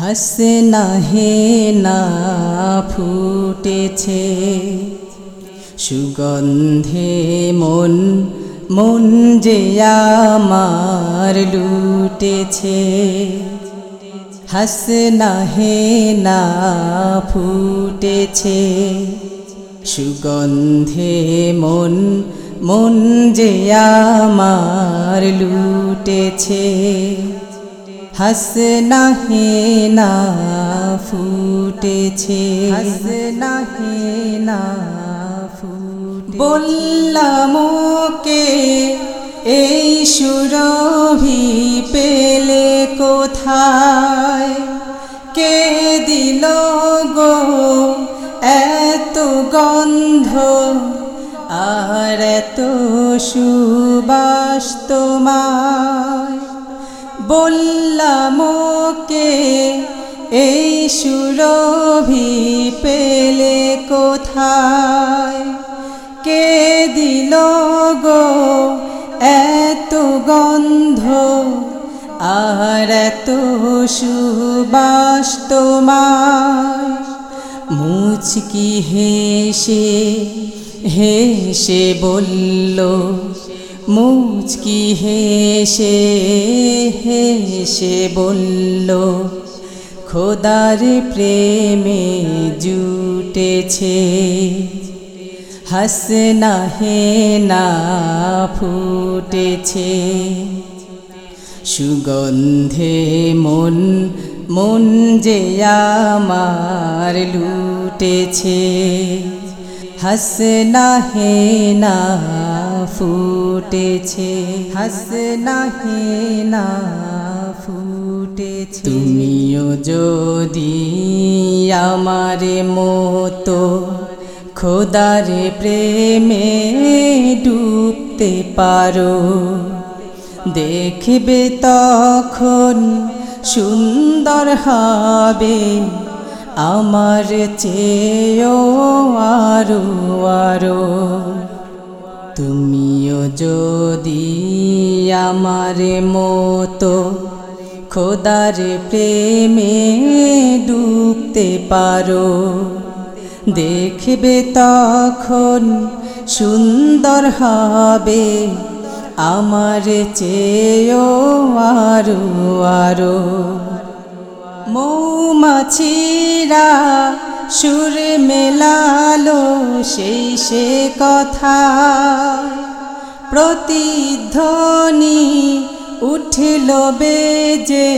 হাসনা হে না, ফুটেছে। সুগন্ধে মন মন যে আমার লুটেছে। হাসনা হে না, ফুটেছে। সুগন্ধে মন মন যে আমার লুটেছে। হাসনা হে না ফুটেছে। হাসনা হে না ফুটে বললাম কে এই সুরভি পেলে কোথায়? কে দিল গো এত গন্ধ? আর এত সুবাস তোমায় বললাম কে এই সুরভি পেলে কোথায়? কে দিল গো এত গন্ধ? আর এত সুবাস তোমায়? মুচকি হেসে হেসে বলল মুচকি হেসে হেসে বলল, খোদার প্রেমে জুটেছে। হাসনা হে না ফুটেছে। সুগন্ধে মন মন যে আমার লুটেছে। হাসনা হে না ফুটেছে। হাসনা হে না ফুটেছে। তুমিও যদি আমার মতো খোদার প্রেমে ডুবতে পারো, দেখবে তখন সুন্দর হবে আমার চেয়েও আরও আরও। তুমিও যদি আমার মতো খোদার প্রেমে ডুবতে পারো, দেখবে তখন সুন্দর হবে, আমার চেয়েও আরও আরও। মৌমাছিরা সুর মেলালো সেই সে কথা। প্রতিধ্বনি উঠল বেজে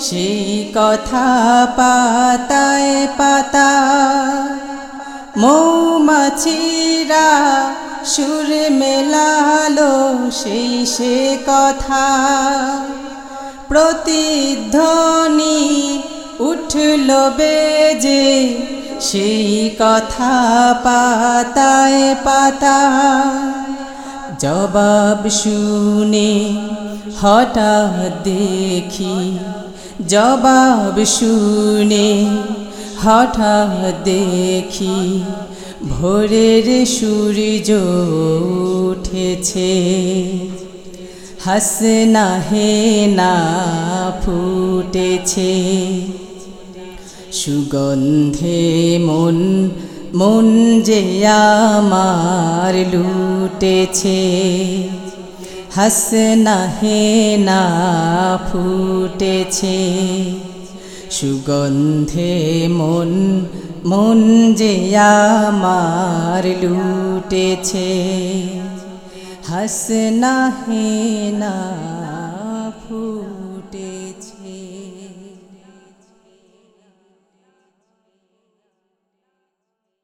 সেই কথা পাতায় পাতা মৌমাছিরা সুর মেলালো সেই সে কথা। প্রতিধ্বনি উঠল বেজে সেই কথা পাতায় পাতা জবাব শুনে হঠাৎ দেখি, জবাব শুনে হঠাৎ দেখি ভোরের সূর্য উঠেছে। হাসনা হে না ফুটেছে। সুগন্ধে মন মন যে আমার লুটেছে। হাসনা হে না ফুটেছে। সুগন্ধে মন মন যে আমার লুটেছে। হাসনা হে না